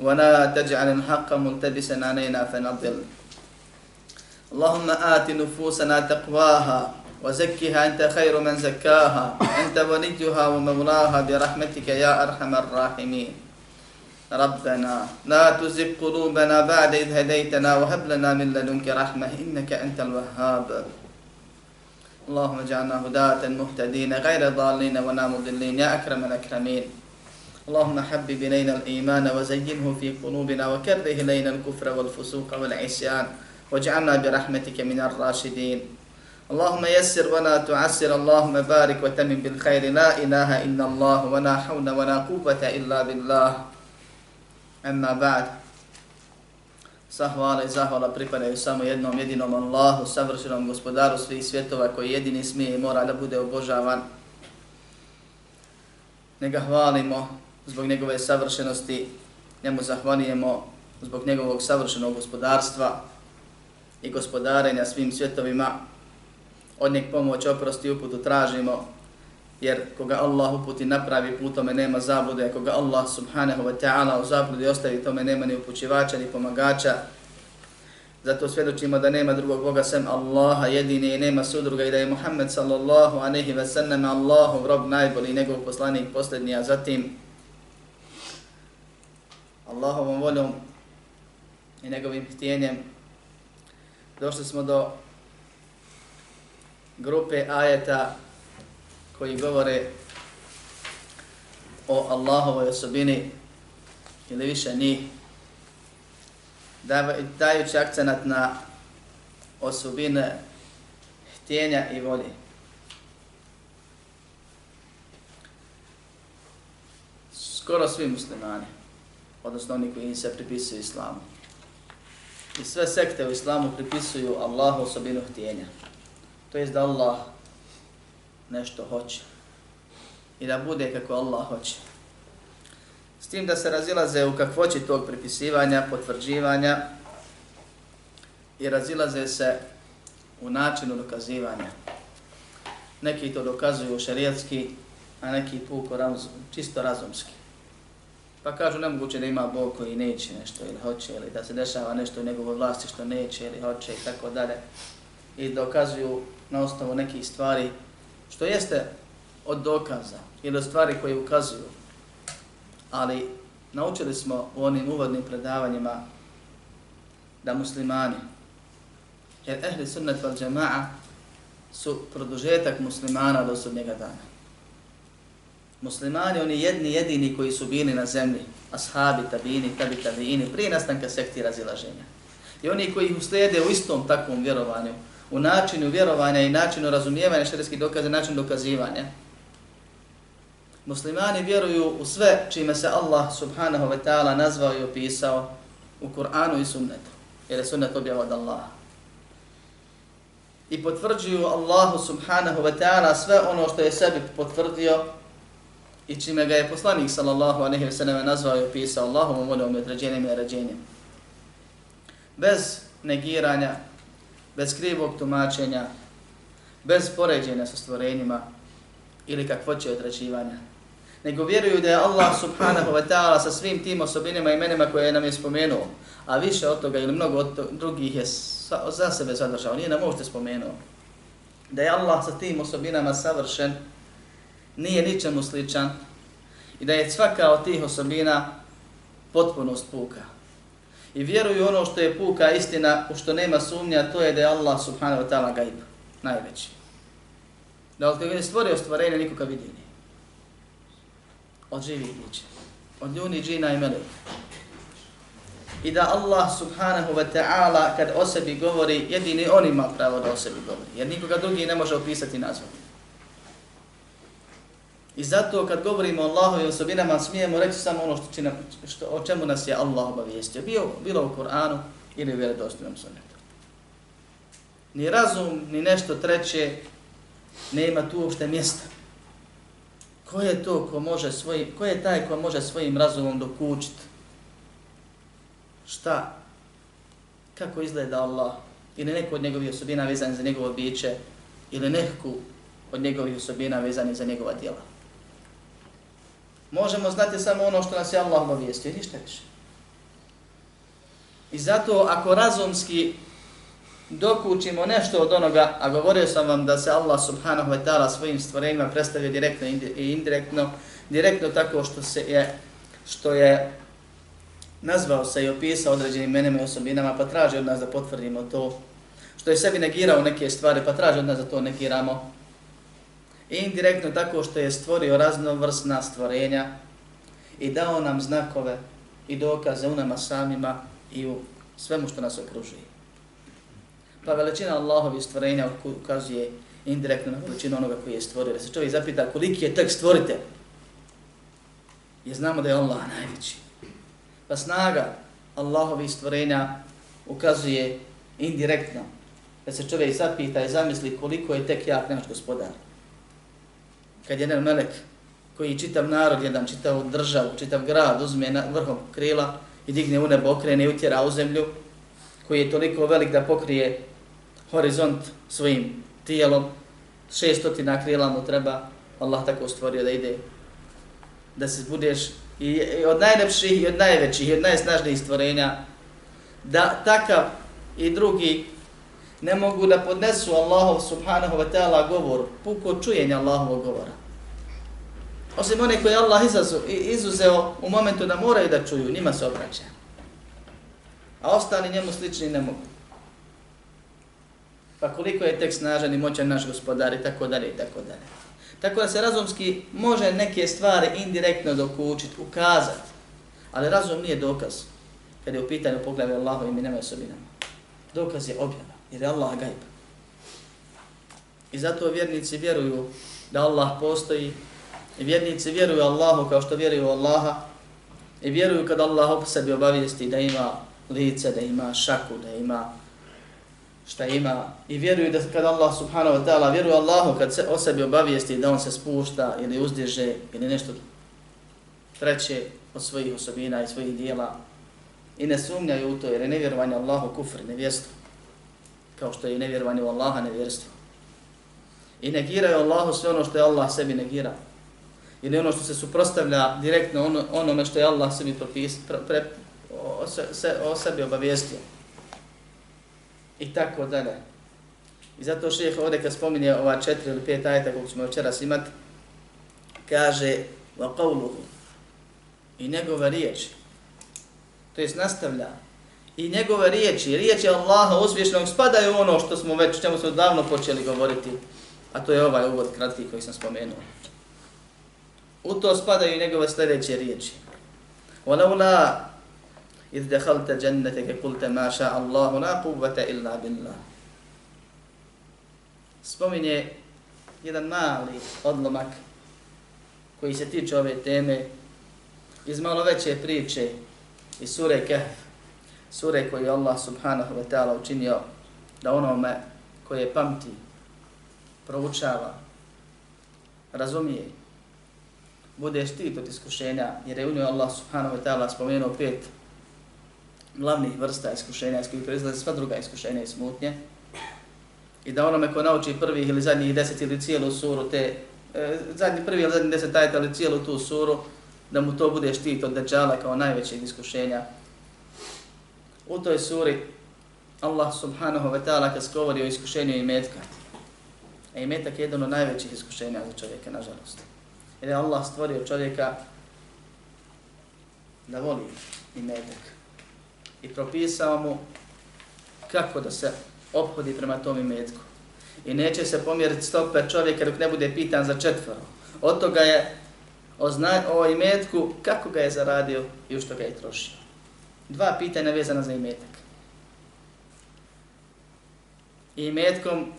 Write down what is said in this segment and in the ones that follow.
ولا تجعل الحق ملتبسا علينا فنضل. اللهم آت نفوسنا تقواها وزكها أنت خير من زكاها أنت وليها ومولاها برحمتك يا أرحم الراحمين. ربنا لا تزغ قلوبنا بعد إذ هديتنا وهب لنا من لدنك رحمة إنك أنت الوهاب. اللهم اجعلنا هداة مهتدين غير ضالين ولا مضلين يا أكرم الأكرمين. اللهم حبب إلينا الإيمان وزينه في قلوبنا وكره إلينا الكفر والفسوق والعصيان واجعلنا برحمتك من الراشدين اللهم يسر ولا تعسر اللهم بارك وتمم بالخير لا إله إلا الله ولا حول ولا قوة إلا بالله أما بعد Sahvala i zahvala pripadaju samo jednom jedinom Allahu, savršenom gospodaru svih svjetova koji jedini smije i mora da bude obožavan. Nega hvalimo zbog njegove savršenosti, njemu zahvalijemo zbog njegovog savršenog gospodarstva i gospodarenja svim svjetovima. Od njeg pomoć, oprosti i uputu tražimo, jer koga Allah uputi napravi putome nema zablude, koga Allah subhanahu wa ta'ala u zabludi ostavi tome nema ni upućivača ni pomagača. Zato svjedočimo da nema drugog Boga sem Allaha jedini i nema sudruga i da je Muhammed sallallahu anehi wa sallam Allahu rob najbolji njegov poslanik posljednji, a zatim Allahovom voljom i njegovim htjenjem došli smo do grupe ajeta koji govore o Allahovoj osobini ili više njih dajući akcenat na osobine htjenja i volje. Skoro svi muslimani odnosno oni koji se pripisuju islamu. I sve sekte u islamu pripisuju Allahu osobinu htjenja. To je da Allah nešto hoće. I da bude kako Allah hoće. S tim da se razilaze u kakvoći tog pripisivanja, potvrđivanja i razilaze se u načinu dokazivanja. Neki to dokazuju šarijatski, a neki puko razum, čisto razumski. Pa kažu nemoguće da ima Bog koji neće nešto ili hoće, ili da se dešava nešto u njegovoj vlasti što neće ili hoće i tako dalje. I dokazuju na osnovu nekih stvari što jeste od dokaza ili od stvari koje ukazuju. Ali naučili smo u onim uvodnim predavanjima da muslimani, jer ehli sunnet val džema'a su produžetak muslimana do sudnjega dana muslimani, oni jedni jedini koji su bili na zemlji, ashabi, tabini, tabi, tabini, prije nastanka sekti razilaženja. I oni koji ih uslijede u istom takvom vjerovanju, u načinu vjerovanja i načinu razumijevanja šarijskih dokaza, način dokazivanja. Muslimani vjeruju u sve čime se Allah subhanahu wa ta'ala nazvao i opisao u Kur'anu i sunnetu, jer je sunnet objava od Allaha. I potvrđuju Allahu subhanahu wa ta'ala sve ono što je sebi potvrdio i čime ga je poslanik sallallahu alejhi ve sellem nazvao i opisao Allahovom voljom i određenim i naređenjem. Bez negiranja, bez krivog tumačenja, bez poređenja sa stvorenjima ili kakvoće određivanja. Nego vjeruju da je Allah subhanahu wa ta'ala sa svim tim osobinima i imenima koje nam je spomenuo, a više od toga ili mnogo od drugih je za sebe zadržao, nije nam možete spomenuo. Da je Allah sa tim osobinama savršen, nije ničemu sličan i da je svaka od tih osobina potpunost puka. I vjeruju ono što je puka istina, u što nema sumnja, to je da je Allah subhanahu wa ta'ala gaib, najveći. Da od kada je stvorio stvorenje, nikoga vidi nije. Od živih bića. Od ljudi, džina i meleka. I da Allah subhanahu wa ta'ala kad o sebi govori, jedini on ima pravo da o sebi govori. Jer nikoga drugi ne može opisati nazvati. I zato kad govorimo o Allahovim osobinama, smijemo reći samo ono što, čina, što, o čemu nas je Allah obavijestio. Bio, bilo u Koranu ili u vjerodostojnom sunnetu. Ni razum, ni nešto treće nema tu uopšte mjesta. Ko je to ko može svoj, ko je taj ko može svojim razumom dokučiti? Šta? Kako izgleda Allah? Ili neko od njegovih osobina vezan za njegovo biće? Ili neku od njegovih osobina vezani za njegova djela? Možemo znati samo ono što nas je Allah obavijestio, ništa više. I zato ako razumski dokučimo nešto od onoga, a govorio sam vam da se Allah subhanahu wa ta'ala svojim stvorenjima predstavio direktno i indirektno, direktno tako što se je, što je nazvao se i opisao određenim menima i osobinama, pa traži od nas da potvrdimo to, što je sebi negirao neke stvari, pa traži od nas da to negiramo, i indirektno tako što je stvorio raznovrsna stvorenja i dao nam znakove i dokaze u nama samima i u svemu što nas okružuje. Pa veličina Allahovi stvorenja ukazuje indirektno na veličinu onoga koji je stvorio. Da se čovjek zapita koliki je tek stvorite. Je znamo da je Allah najveći. Pa snaga Allahovi stvorenja ukazuje indirektno da se čovjek zapita i zamisli koliko je tek jak naš gospodar. Kad jedan melek koji čitav narod, jedan čitav državu, čitav grad uzme na vrhom krila i digne u nebo, okrene i utjera u zemlju, koji je toliko velik da pokrije horizont svojim tijelom, šestotina krila mu treba, Allah tako stvorio da ide, da se budeš i od najlepših i od najvećih i od najsnažnijih stvorenja, da takav i drugi ne mogu da podnesu Allahov subhanahu wa ta'ala govor, puko čujenja Allahovog govora. Osim one koje Allah izuzeo u momentu da moraju da čuju, njima se obraća. A ostali njemu slični ne mogu pa koliko je tek snažan i moćan naš gospodar i tako dalje i tako dalje. Tako da se razumski može neke stvari indirektno dokučiti, ukazati, ali razum nije dokaz kada je u pitanju poglavlja Allahovim i nema osobinama. Dokaz je objava, jer je Allah gajb. I zato vjernici vjeruju da Allah postoji i vjernici vjeruju Allahu kao što vjeruju Allaha i vjeruju kad Allah op sebi obavijesti da ima lice, da ima šaku, da ima šta ima i vjeruju da kad Allah subhanahu wa ta'ala vjeruje Allahu kad se o sebi obavijesti da on se spušta ili uzdiže ili nešto treće od svojih osobina i svojih dijela i ne sumnjaju u to jer je nevjerovanje Allahu kufr, nevjestvo kao što je nevjerovanje u Allaha nevjerstvo i negiraju Allahu sve ono što je Allah sebi negira ili ono što se suprostavlja direktno ono, onome što je Allah sebi propis, pre, pre, o, se, se, o sebi obavijestio i tako dalje. I zato šeheh ovdje kad spominje ova četiri ili pet ajeta kog ćemo večeras imati, kaže wa qawluhu i njegove riječi. To jest nastavlja I njegove riječi, riječi Allaha uspješnog spadaju ono što smo već, čemu smo davno počeli govoriti, a to je ovaj uvod kratki koji sam spomenuo. U to spadaju i njegove sljedeće riječi. وَلَوْلَا إذ دخلت جنتك قلت ما شاء الله لا قوة إلا بالله spominje jedan mali odlomak koji se tiče ove teme iz malo veće priče iz sure Kehf, sure koju Allah subhanahu wa ta'ala učinio da onome koje pamti, proučava, razumije, bude štit od iskušenja, jer je u njoj Allah subhanahu wa ta'ala spomenuo pet glavnih vrsta iskušenja iz kojih proizlaze sva druga iskušenja i smutnje. I da onome ko nauči prvih ili zadnjih deset ili cijelu suru, te, e, zadnji prvi ili zadnji deset tajta ili cijelu tu suru, da mu to bude štit od deđala kao najvećeg iskušenja. U toj suri Allah subhanahu wa ta'ala kad govori o iskušenju imetka. A imetak je jedan od najvećih iskušenja za čovjeka, nažalost. Jer je Allah stvorio čovjeka da voli imetak i propisao mu kako da se obhodi prema tom imetku. I neće se pomjeriti stope čovjeka dok ne bude pitan za četvoro. Od toga je o, zna, o imetku kako ga je zaradio i u što ga je trošio. Dva pitanja vezana za imetak. I imetkom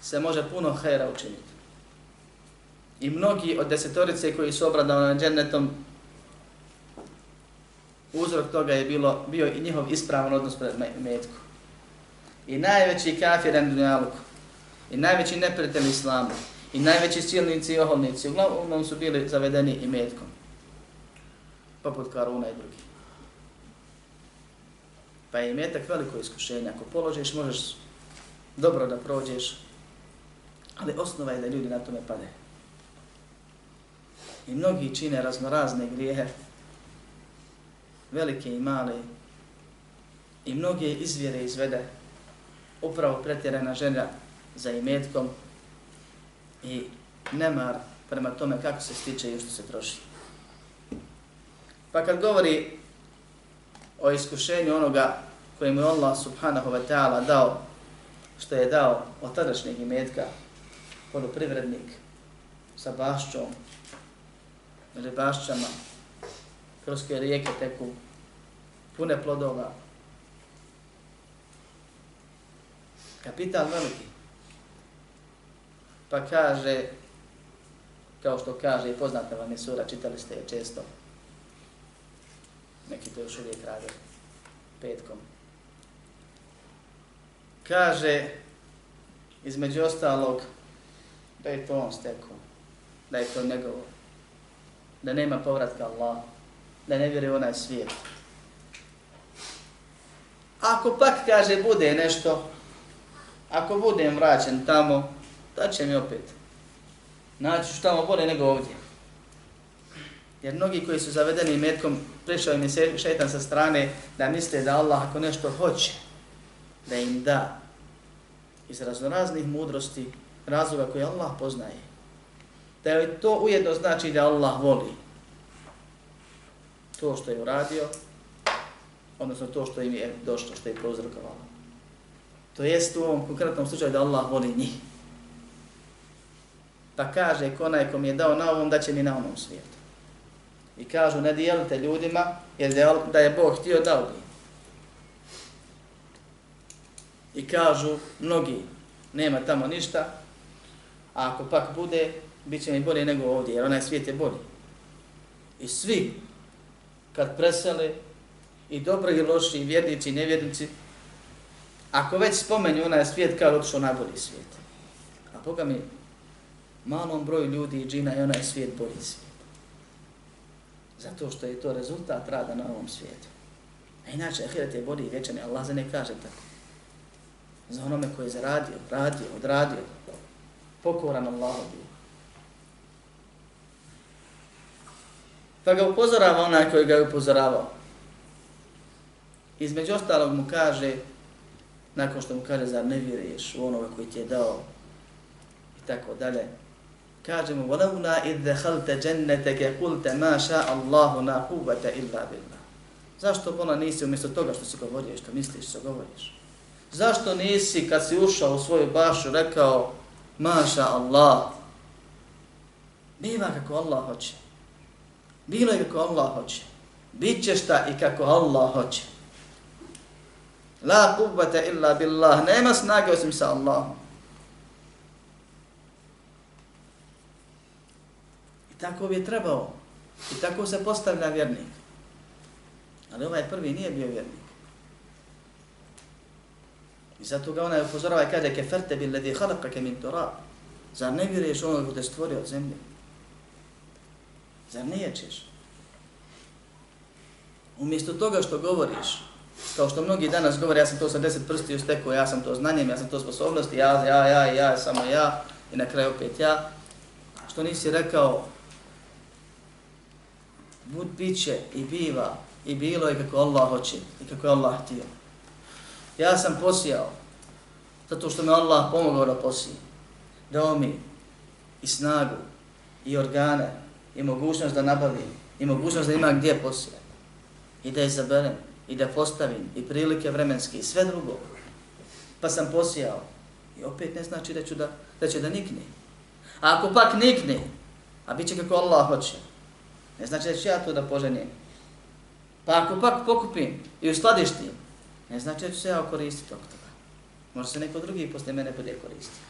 se može puno hajera učiniti. i mnogi od desetorice koji su obradovani džennetom, uzrok toga je bilo, bio i njihov ispravan odnos pred imetku. I najveći kafir Endunjaluku, i najveći neprijatelj islamu, i najveći silnici i oholnici, uglavnom su bili zavedeni i. Poput Karuna i drugih. Pa je metak veliko iskušenje. Ako položiš, možeš dobro da prođeš, ali osnova je da ljudi na tome pade. I mnogi čine raznorazne grijehe, velike i male, i mnoge izvjere izvede upravo pretjerana želja za imetkom i nemar prema tome kako se stiče i što se troši. Pa kad govori o iskušenju onoga kojemu je Allah subhanahu wa ta'ala dao, što je dao od tadašnjeg imetka, poluprivrednik sa bašćom, ili bašćama, kroz koje rijeke teku, pune plodova. Kapital veliki. Pa kaže, kao što kaže i poznata vam je sura, čitali ste je često, neki to još uvijek rade, petkom. Kaže, između ostalog, da je to on stekao, da je to njegovo, da nema povratka Allah, da ne vjeruje onaj svijet. Ako pak, kaže, bude nešto, ako budem vraćen tamo, da će mi opet. Naći što tamo bolje nego ovdje. Jer mnogi koji su zavedeni metkom, prešao im je šetan sa strane da misle da Allah ako nešto hoće, da im da iz raznoraznih mudrosti, razloga koje Allah poznaje. Da je to ujedno znači da Allah voli to što je uradio, odnosno to što im je došlo, što je prouzrokovalo. To jest u ovom konkretnom slučaju da Allah voli njih. Pa kaže konaj kom je dao na ovom, da će mi na onom svijetu. I kažu, ne dijelite ljudima, jer da je Bog htio dao bi. I kažu, mnogi, nema tamo ništa, a ako pak bude, bit će mi bolje nego ovdje, jer onaj svijet je bolji. I svi, kad presele, i dobri i loši, i vjernici i nevjernici, ako već spomenju onaj svijet, kao otišao najbolji svijet. A Boga mi, malom broju ljudi i džina je onaj svijet bolji svijet. Zato što je to rezultat rada na ovom svijetu. A inače, ahiret je bolji i vječan, Allah za ne kaže tako. Za onome koji je zaradio, radio, odradio, pokoran Allah bio. Pa ga upozorava onaj koji ga je upozoravao. Između ostalog mu kaže, nakon što mu kaže, zar ne vjeruješ u onoga koji ti je dao i tako dalje, kaže mu, وَلَوْنَا إِذْ دَخَلْتَ جَنَّتَكَ قُلْتَ مَا شَاءَ اللَّهُ نَا قُوَّةَ إِلَّا بِاللَّهِ Zašto bola nisi umjesto toga što si govorio, što misliš, što govoriš? Zašto nisi kad si ušao u svoju bašu rekao Maša Allah? Biva kako Allah hoće. Bilo je kako Allah hoće. Biće šta i kako Allah hoće. La kubata illa billah. Nema snage osim sa Allahom. Tako bi je trebao. I tako se postavlja vjernik. Ali ovaj prvi nije bio vjernik. I zato ga onaj upozorava i kaže keferte bil ladhi khalaqaka min turab. Zar ne vjeruješ ono ko te stvorio od zemlje? Zar ne ječeš? Umjesto toga što govoriš, kao što mnogi danas govore, ja sam to sa deset prsti ustekao, ja sam to znanjem, ja sam to sposobnosti, ja, ja, ja, ja, samo ja, i na kraju opet ja, što nisi rekao, bud biće i biva i bilo je kako Allah hoće i kako je Allah htio. Ja sam posijao zato što me Allah pomogao da posijem. Dao mi i snagu i organe i mogućnost da nabavim i mogućnost da ima gdje posije i da izaberem i da postavim i prilike vremenske i sve drugo. Pa sam posijao i opet ne znači da, ću da, da će da nikne. A ako pak nikne, a bit će kako Allah hoće, Ne znači da ću ja to da poženim. Pa ako pak pokupim i uskladištim, ne znači da ću se ja koristiti oko toga. Može se neko drugi posle mene bude koristiti.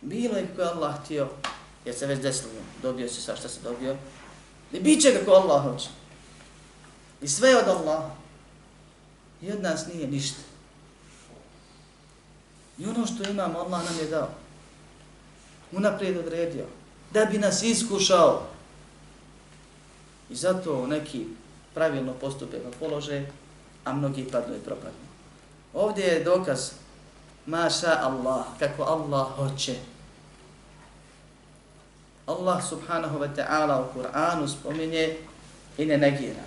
Bilo je kako je Allah htio jer se već desilo, dobio se sa šta se dobio, i bit će kako Allah hoće. I sve od Allaha. I od nas nije ništa. I ono što imamo, Allah nam je dao. Unaprijed odredio. Da bi nas iskušao. I zato neki pravilno postupe na polože, a mnogi padnu i propadnu. Ovdje je dokaz Maša Allah, kako Allah hoće. Allah subhanahu wa ta'ala u Kur'anu spominje i ne negira.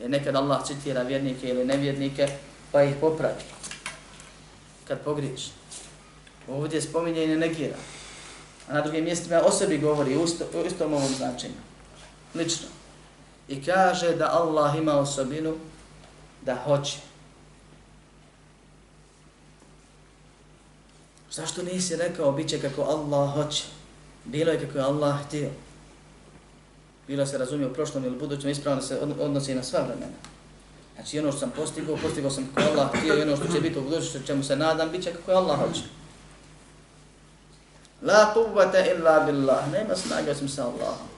Jer nekad Allah citira vjernike ili nevjernike, pa ih popravi. Kad pogriješ. Ovdje spominje i ne negira. A na drugim mjestima o sebi govori u, isto, istom ovom značenju. Lično. I kaže da Allah ima osobinu da hoće. Zašto nisi rekao bit će kako Allah hoće? Bilo je kako je Allah htio. Bilo se razumije u prošlom ili budućem, ispravno se odnosi na sva vremena. Znači ono što sam postigao, postigao sam kako Allah htio i ono što će biti u budućnosti, čemu se nadam, bit će kako je Allah hoće. La quvvata illa billah. Nema snage osim sa Allahom.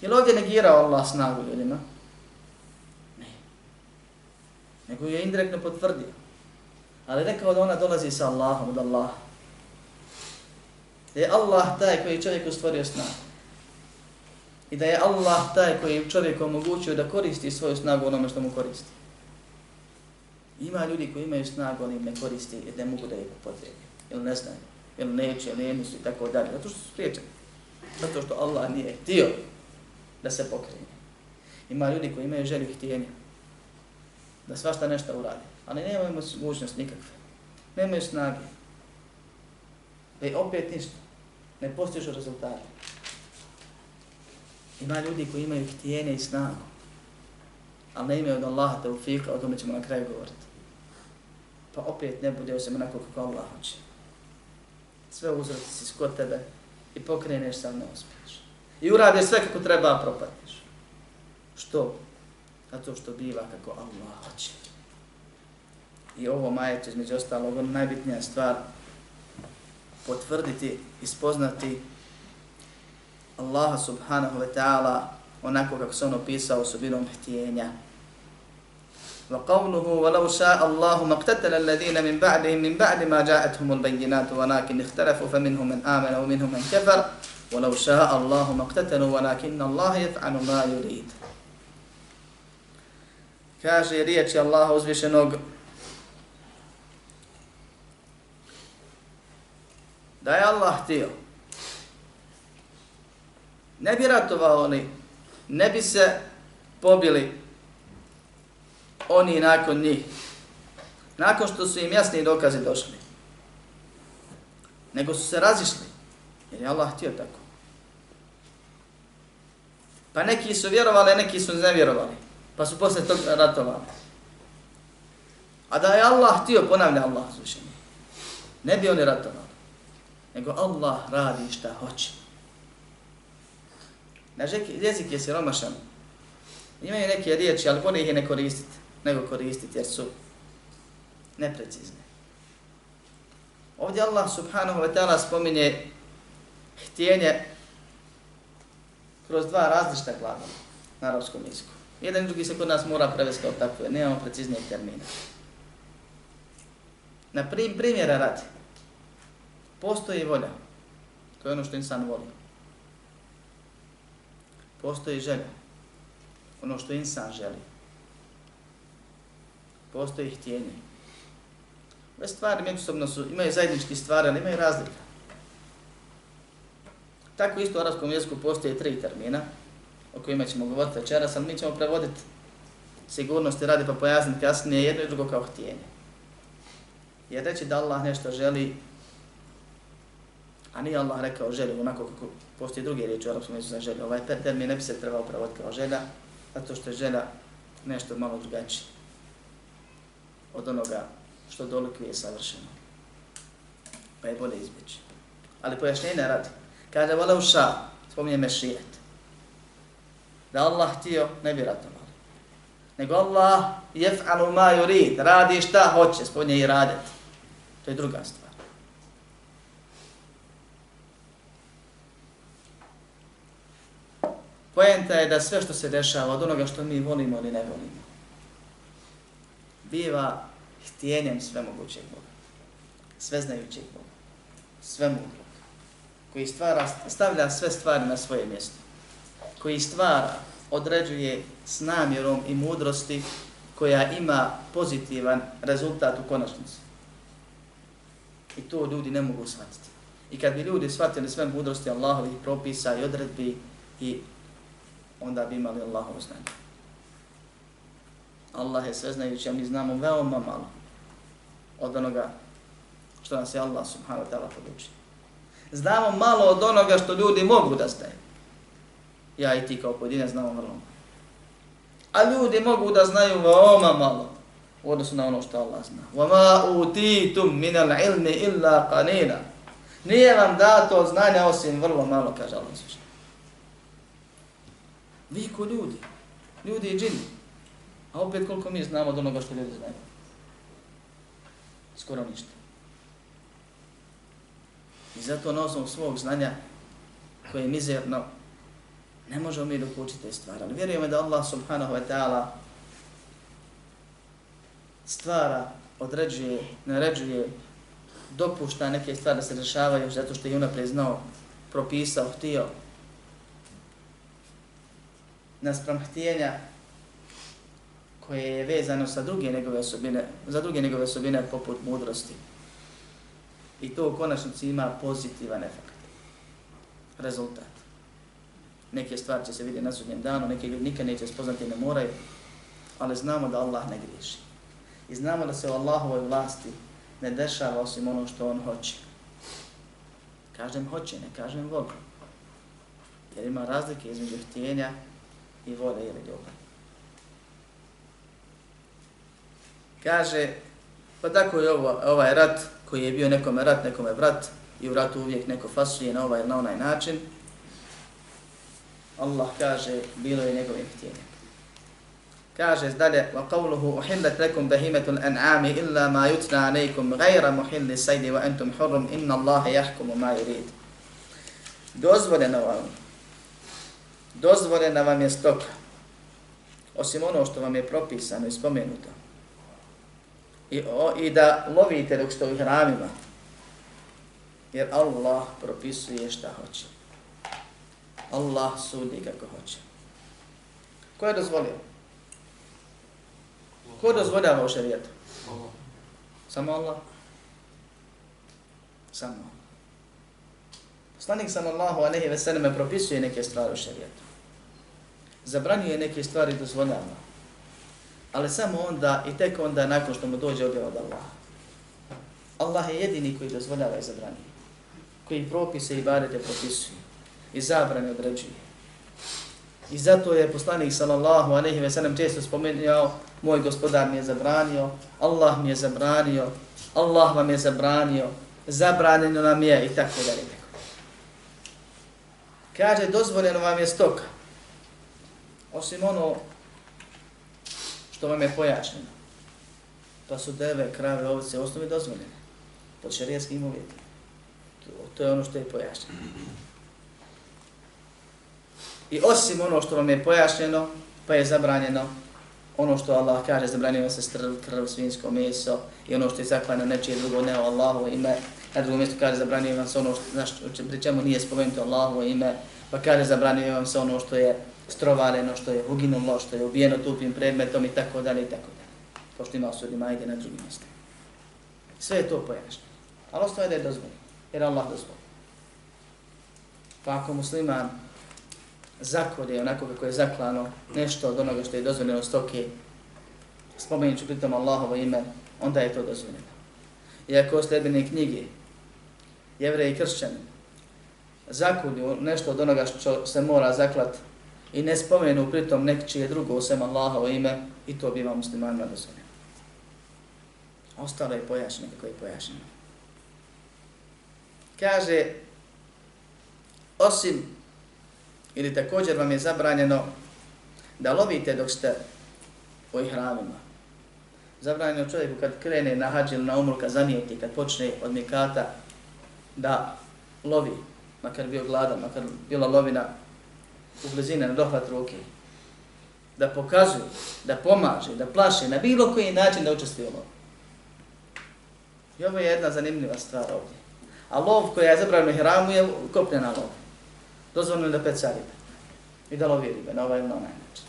Je li ovdje negirao Allah snagu ljudima? Ne. Nego je indirektno potvrdio. Ali rekao da ona dolazi sa Allahom od Allaha. Da je Allah taj koji čovjeku stvorio snagu. I da je Allah taj koji čovjeku omogućio da koristi svoju snagu onome što mu koristi. Ima ljudi koji imaju snagu, ali ne koristi jer ne mogu da je upotrebi. Ili ne znaju. Ili neće, ili su i tako dalje. Zato što su spriječeni. Zato što Allah nije htio da se pokrene. Ima ljudi koji imaju želju htjenja. Da svašta nešto uradi ali nemaju mogućnost nikakve. Nemaju snage. I opet ništa. Ne postižu rezultate. Ima ljudi koji imaju htijenje i snagu, ali ne imaju od Allaha te ufika, o tome ćemo na kraju govoriti. Pa opet ne bude osim onako kako Allah hoće. Sve uzroci si kod tebe i pokreneš sam ne uspiješ. I uradiš sve kako treba, a propatiš. Što? Zato što biva kako Allah hoće i ovo majetu između ostalog, ono najbitnija stvar, potvrditi i spoznati Allaha subhanahu wa ta'ala onako kako se on opisao osobinom htjenja. وقوله ولو شاء الله ما اقتتل الذين من بعدهم من بعد ما جاءتهم البينات ولكن اختلفوا فمنهم من آمن ومنهم من كفر ولو شاء الله ما اقتتلوا ولكن الله يفعل ما يريد kaže riječi Allaha uzvišenog. Da je Allah htio, ne bi ratovao oni, ne bi se pobili oni nakon njih, nakon što su im jasni dokazi došli. Nego su se razišli, jer je Allah htio tako. Pa neki su vjerovali, neki su ne vjerovali, pa su posle tog ratovali. A da je Allah htio, ponavlja Allah, zvišenje. ne bi oni ratovali nego Allah radi šta hoće. Naš jezik je siromašan. Imaju neke riječi, ali bolje ih je ne koristiti, nego koristiti jer su neprecizne. Ovdje Allah subhanahu wa ta'ala spominje htjenje kroz dva različita glagola na arapskom jeziku. Jedan i drugi se kod nas mora prevesti kao takve, nemamo preciznijeg termina. Na prim, primjera radi, Postoji volja. To je ono što insan voli. Postoji želja. Ono što insan želi. Postoji htjenje. Ove stvari međusobno su, imaju zajednički stvari, ali imaju razlika. Tako isto u arabskom jeziku postoje tri termina o kojima ćemo govoriti večeras, ali mi ćemo prevoditi sigurnosti radi pa pojasniti kasnije jedno i drugo kao htjenje. Jer reći da Allah nešto želi A nije Allah rekao želi, onako kako postoji drugi riječi u arapskom jeziku za želju. Ovaj termin ne bi se trebao prevoditi kao želja, zato što je želja nešto malo drugačije od onoga što dolikuje savršeno. Pa je bolje izbjeći. Ali pojašnjenje radi. Kaže, vole u ša, spominje mešijet. Da Allah htio, ne bi ratovali. Nego Allah jef'alu ma yurid, radi šta hoće, spominje i radet. To je druga stvar. Poenta je da sve što se dešava od onoga što mi volimo ili ne volimo, biva htjenjem svemogućeg Boga, sveznajućeg Boga, svemudrog, koji stvara, stavlja sve stvari na svoje mjesto, koji stvara, određuje s namjerom i mudrosti koja ima pozitivan rezultat u konačnici. I to ljudi ne mogu shvatiti. I kad bi ljudi shvatili sve mudrosti Allahovih propisa i odredbi i onda bi imali Allahovo znanje. Allah je sveznajući, a mi znamo veoma malo od onoga što nas je Allah subhanahu wa ta'ala podučio. Znamo malo od onoga što ljudi mogu da znaju. Ja i ti kao pojedine znamo vrlo malo. A ljudi mogu da znaju veoma malo u odnosu na ono što Allah zna. وَمَا أُوتِيتُم مِنَ الْعِلْمِ إِلَّا قَنِينَ Nije vam dato znanja osim vrlo malo, kaže Allah zvišnji. Vi ko ljudi, ljudi i džini. A opet koliko mi znamo od onoga što ljudi znaju? Skoro ništa. I zato na osnovu svog znanja, koje je mizerno, ne možemo mi dok učiti te stvari. Ali vjerujemo da Allah subhanahu wa ta'ala stvara, određuje, naređuje, dopušta neke stvari da se rešavaju zato što je unaprijed znao, propisao, htio, naspram htijenja koje je vezano sa druge njegove osobine, za druge njegove osobine poput mudrosti. I to u konačnici ima pozitivan efekt. Rezultat. Neke stvari će se vidjeti na sudnjem danu, neke ljudi nikad neće spoznati, ne moraju, ali znamo da Allah ne griješi. I znamo da se u Allahovoj vlasti ne dešava osim ono što On hoće. Kažem hoće, ne kažem Bog. Jer ima razlike između htjenja i vole ili ljubavi. Kaže, pa tako je ovo, ovaj rat koji je bio nekome rat, nekome brat i u ratu uvijek neko fasuje na ovaj na onaj način. Allah kaže, bilo je njegovim htjenjem. Kaže dalje, wa qawluhu uhillat lakum bahimatul an'ami illa ma yutla alaykum ghayra muhilli sayd wa antum hurum inna Allaha yahkumu ma yurid. Dozvoljeno vam dozvoljena vam je stoka, osim ono što vam je propisano i spomenuto. I, o, i da lovite dok ste u hramima, jer Allah propisuje šta hoće. Allah sudi kako hoće. Ko je dozvolio? Ko dozvoljava u šarijetu? Samo Allah? Samo Allah. Poslanik sallallahu alejhi ve selleme propisuje neke stvari u šerijetu. Zabranjuje neke stvari dozvoljava. Ali samo onda i tek onda nakon što mu dođe objava od Allaha. Allah je jedini koji dozvoljava i zabranjuje. Koji propise i barete propisuje. I zabrane određuje. I zato je poslanik sallallahu alejhi ve sellem često spomenuo moj gospodar mi je zabranio, Allah mi je zabranio, Allah vam je zabranio, zabranjeno nam je i tako dalje. Kaže, dozvoljeno vam je stoka. Osim ono što vam je pojačnjeno. Pa su deve, krave, ovce, osnovi dozvoljene. Pod šarijetskim uvjetima. To, to je ono što je pojašnjeno. I osim ono što vam je pojašnjeno, pa je zabranjeno ono što Allah kaže, zabranjeno se strv, krv, svinsko meso i ono što je zaklano nečije drugo, ne Allahovo Allahu ime. Na drugom mjestu kaže, zabranjeno se ono što, znaš, pri čemu nije spomenuto Allahovo ime, Pa kaže zabranio vam se ono što je strovaleno, što je uginulo, što je ubijeno tupim predmetom i tako dalje i tako dalje. Pošto ima osudi majde na drugim mjestima. Sve je to pojašnjeno. Ali ostaje da je dozvoljeno, jer Allah dozvoli. Pa ako musliman zakolje onako kako je zaklano nešto od onoga što je dozvoljeno stoke, spomenut ću pritom Allahovo ime, onda je to dozvoljeno. I ako sljedbene knjige, jevre i kršćani, zakulju nešto od onoga što se mora zaklat i ne spomenu pritom nekčije drugo osim Allahovo ime i to biva muslimanima dozvoljeno. Ostalo je pojašnjeno kako je pojašnjeno. Kaže, osim ili također vam je zabranjeno da lovite dok ste u ihramima. Zabranjeno čovjeku kad krene na hađ ili na umru, kad zanijeti, kad počne od mikata da lovi makar bio gladan, makar bila lovina u blizine na dohvat ruke, da pokazuje, da pomaže, da plaše, na bilo koji način da učestvuje u lovu. I ovo je jedna zanimljiva stvar ovdje. A lov koja je zabranjena hramu je kopljena lov. Dozvoljeno je da peca ribe. I da lovi ribe na ovaj ili na onaj način.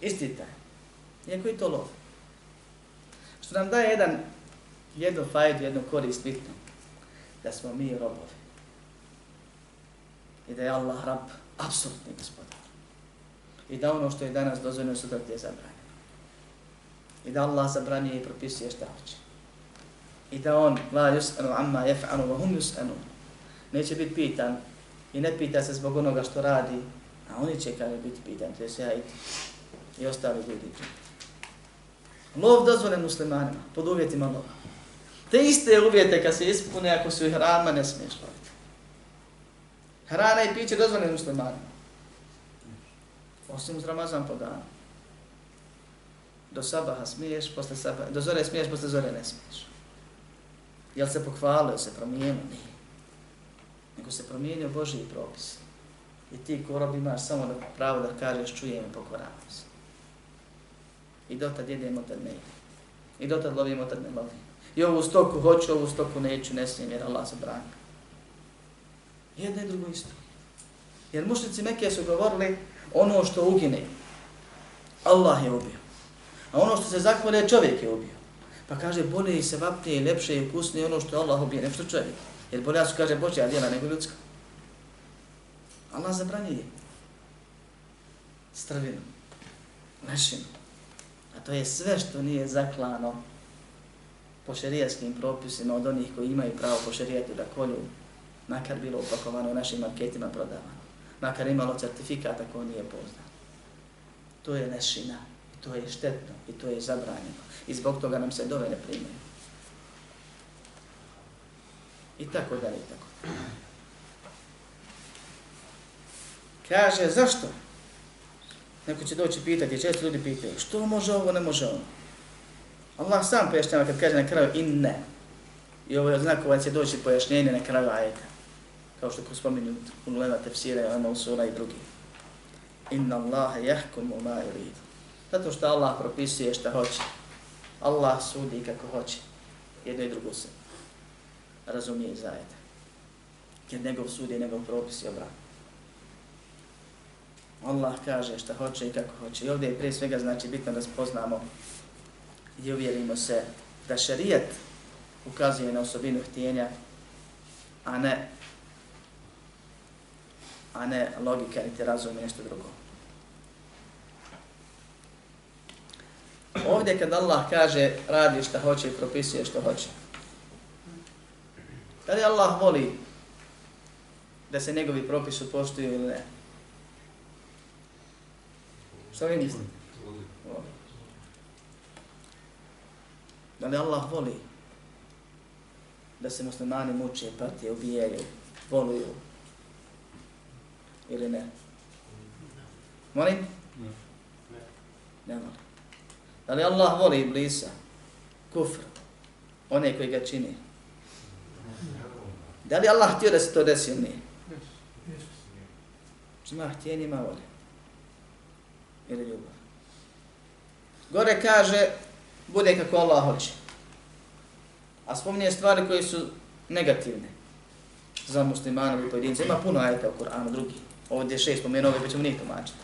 Isti taj. Iako je to lov. Što nam daje jedan, jednu fajdu, jednu korist bitnu. Da smo mi robovi. I da je Allah rab apsolutni gospodar. I da ono što je danas dozvoljeno sutra da je zabranjeno. I da Allah zabranije i propisuje šta hoće. I da on la yus'anu amma yaf'alu wa hum yus'anu. Neće biti pitan i ne pita se zbog onoga što radi, a oni će kada biti pitan, to je se ja i, i ostali ljudi. Lov dozvoljen muslimanima, pod uvjetima lova. Te iste uvjete kad se ispune, ako su ih rama, ne smiješ loviti. Hrana i piće dozvolen muslimanima. Osim uz Ramazan po danu. Do sabaha smiješ, posle sabaha, do zore smiješ, posle zore ne smiješ. Jel se pokvalio, se promijenio? Nije. Nego se promijenio Božiji propis. I ti ko rob imaš samo da pravo da kažeš čujem i pokoravam se. I dotad jedemo, tad ne jedemo. I dotad lovimo, tad ne lovimo. I ovu stoku hoću, ovu stoku neću, ne smijem jer Allah se brani. Jedno i drugo isto. Jer mušnici Mekije su govorili ono što ugine. Allah je ubio. A ono što se zakvore čovjek je ubio. Pa kaže, bolje i se vapnije, lepše i ukusnije ono što Allah ubije, nešto što čovjek. Jer bolja su, kaže, Božja djela nego ljudska. Allah zabranjuje. Strvinu. Lešinu. A to je sve što nije zaklano po šerijaskim propisima od onih koji imaju pravo po šerijetu da kolju, makar bilo upakovano u našim marketima prodavano, makar imalo certifikat ako nije poznat. To je nešina, i to je štetno, i to je zabranjeno. I zbog toga nam se dove ne primaju. I tako dalje, i tako. Kaže, zašto? Neko će doći pitati, često ljudi pitaju, što može ovo, ne može ono? Allah sam pojašnjava kad kaže na kraju in ne. I ovo je znakovac će doći pojašnjenje na kraju ajeta. Kao što ko spominju ulema tefsira i ono usura i drugi. Inna Allahe jahkumu ma yuridu. Zato što Allah propisuje šta hoće. Allah sudi kako hoće. Jedno i drugo se razumije i zajete. Jer njegov sud je njegov propis i obrat. Allah kaže šta hoće i kako hoće. I ovdje je prije svega znači bitno da spoznamo i uvjerimo se da šarijet ukazuje na osobinu htjenja, a ne a ne logika niti razum i nešto drugo. Ovdje kad Allah kaže radi šta hoće i propisuje što hoće. Da li Allah voli da se njegovi propisi poštuju ili ne? Što vi mislite? Da li Allah voli da se muslimani muče, partije, ubijaju, voluju ili ne? Molim? Ne. Voli. Da li Allah voli iblisa, kufr, one koji ga čini? Da li Allah htio da se to desi ili nije? Ima htjenje, ima volje. Ili ljubav. Gore kaže, bude kako Allah hoće. A spominje stvari koje su negativne za muslimanovi pojedince. Ima puno ajeta u Koranu, drugi. Ovdje je šest spomenuo, pa ćemo njih tumačiti.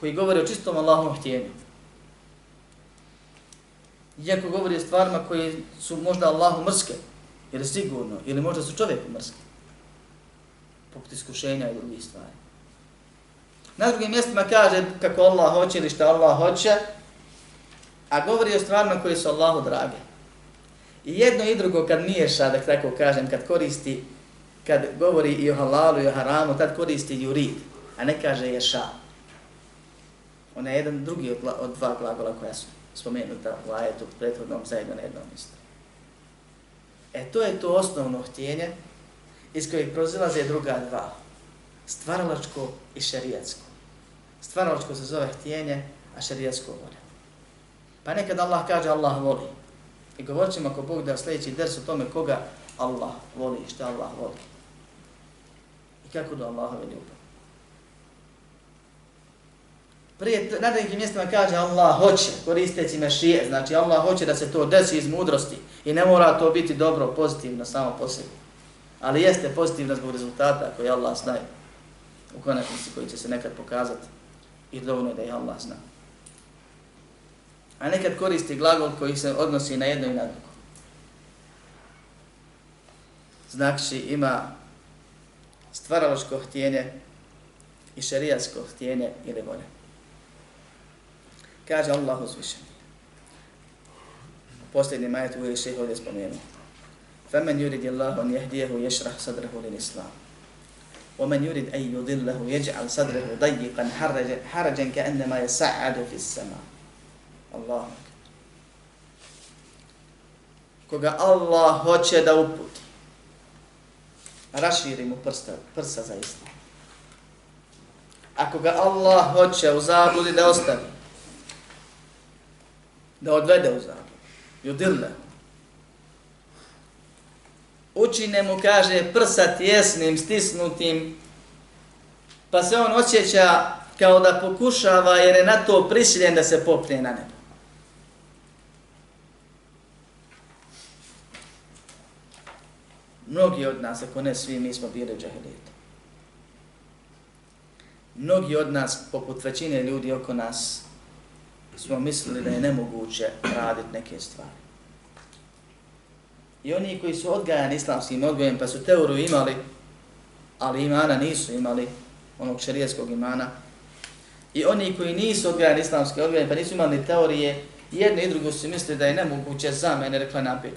Koji govore o čistom Allahom htjenju. Iako govori o stvarima koji su možda Allahu mrske, ili sigurno, ili možda su čovjeku mrske. Poput iskušenja i drugih stvari. Na drugim mjestima kaže kako Allah hoće ili šta Allah hoće, a govori o stvarima koje su Allahu drage. I jedno i drugo kad miješa, da tako kažem, kad koristi, kad govori i o halalu i o haramu, tad koristi jurid, a ne kaže ješa. Ona je jedan drugi od, od dva glagola koja su spomenuta u ajetu prethodnom zajedno na jednom mjestu. E to je to osnovno htjenje iz kojeg prozilaze druga dva. Stvaralačko i šerijatsko. Stvaralačko se zove htjenje, a šerijatsko volja. Pa nekad Allah kaže Allah voli. I govorit ćemo ako Bog da sljedeći ders o tome koga Allah voli i šta Allah voli. Kako do Allahove ljubavi. Prije na nekim mjestima kaže Allah hoće, koristeći mešije, znači Allah hoće da se to desi iz mudrosti i ne mora to biti dobro, pozitivno samo po sebi. Ali jeste pozitivno zbog rezultata koji Allah zna u konačnici koji će se nekad pokazati i dovoljno da je Allah zna. A nekad koristi glagol koji se odnosi na jedno i na drugo. Znači ima stvaraloško htjenje i šarijasko htjenje ili volje. Kaže Allah uzvišen. Posljednji majet uvijek šeho ovdje spomenuo. فَمَنْ يُرِدِ اللَّهُ أَنْ يَهْدِيهُ يَشْرَحْ صَدْرَهُ لِلْإِسْلَامِ ومن يريد أن يضله يجعل صدره ضيقا حرجا, حرجا كأنما يسعد في السماء الله koga Allah hoće da uputi, raširi mu prsta, prsa za. Ako ga Allah hoće u zabludi da ostavi, da odvede u zabludi, judille, učine mu, kaže, prsa tjesnim, stisnutim, pa se on osjeća kao da pokušava jer je na to prisiljen da se popne na nebo. Mnogi od nas, ako ne svi, mi smo bili džahilijeti. Mnogi od nas, poput većine ljudi oko nas, smo mislili da je nemoguće raditi neke stvari. I oni koji su odgajani islamskim odgojem, pa su teoriju imali, ali imana nisu imali, onog šarijeskog imana, i oni koji nisu odgajani islamskim odgojem, pa nisu imali teorije, jedni i drugi su mislili da je nemoguće za mene, rekla napet.